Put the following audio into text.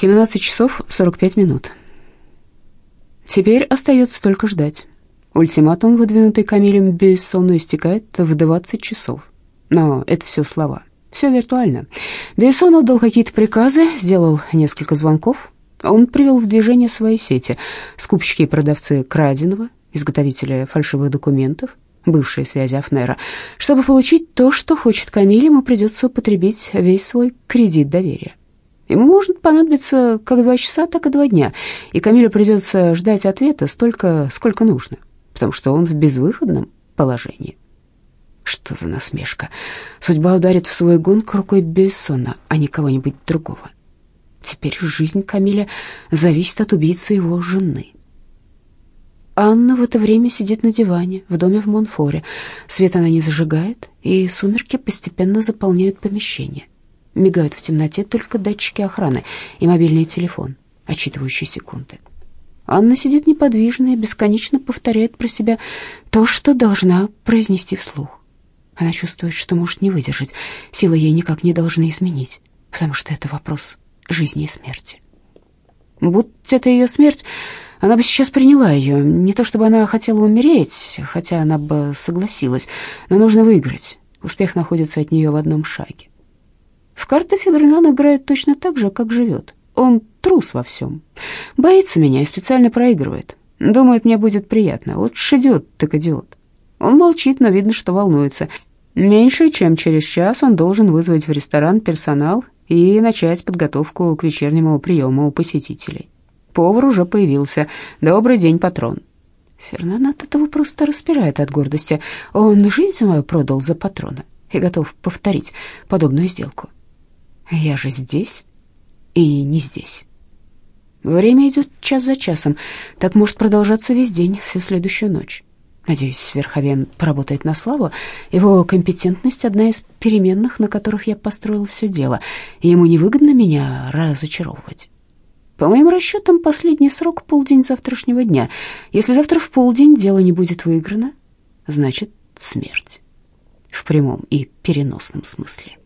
17 часов 45 минут. Теперь остается только ждать. Ультиматум, выдвинутый Камилем Бессону, истекает в 20 часов. Но это все слова. Все виртуально. Бессон отдал какие-то приказы, сделал несколько звонков. Он привел в движение свои сети. Скупщики и продавцы краденого, изготовители фальшивых документов, бывшие связи Афнера. Чтобы получить то, что хочет Камиль, ему придется употребить весь свой кредит доверия. Может понадобиться как два часа, так и два дня, и Камилю придется ждать ответа столько, сколько нужно, потому что он в безвыходном положении. Что за насмешка? Судьба ударит в свой гонг рукой Бессона, а не кого-нибудь другого. Теперь жизнь Камиля зависит от убийцы его жены. Анна в это время сидит на диване в доме в Монфоре. Свет она не зажигает, и сумерки постепенно заполняют помещение. Мигают в темноте только датчики охраны и мобильный телефон, отчитывающий секунды. Анна сидит неподвижно и бесконечно повторяет про себя то, что должна произнести вслух. Она чувствует, что может не выдержать, силы ей никак не должны изменить, потому что это вопрос жизни и смерти. Будь это ее смерть, она бы сейчас приняла ее. Не то чтобы она хотела умереть, хотя она бы согласилась, но нужно выиграть. Успех находится от нее в одном шаге. В карты Фигренан играет точно так же, как живет. Он трус во всем. Боится меня и специально проигрывает. Думает, мне будет приятно. Вот идиот, так идиот. Он молчит, но видно, что волнуется. Меньше чем через час он должен вызвать в ресторан персонал и начать подготовку к вечернему приему у посетителей. Повар уже появился. «Добрый день, патрон». Фернан от этого просто распирает от гордости. Он жизнь свою продал за патрона и готов повторить подобную сделку. Я же здесь и не здесь. Время идет час за часом. Так может продолжаться весь день, всю следующую ночь. Надеюсь, Верховен поработает на славу. Его компетентность — одна из переменных, на которых я построил все дело, и ему невыгодно меня разочаровывать. По моим расчетам, последний срок — полдень завтрашнего дня. Если завтра в полдень дело не будет выиграно, значит, смерть. В прямом и переносном смысле.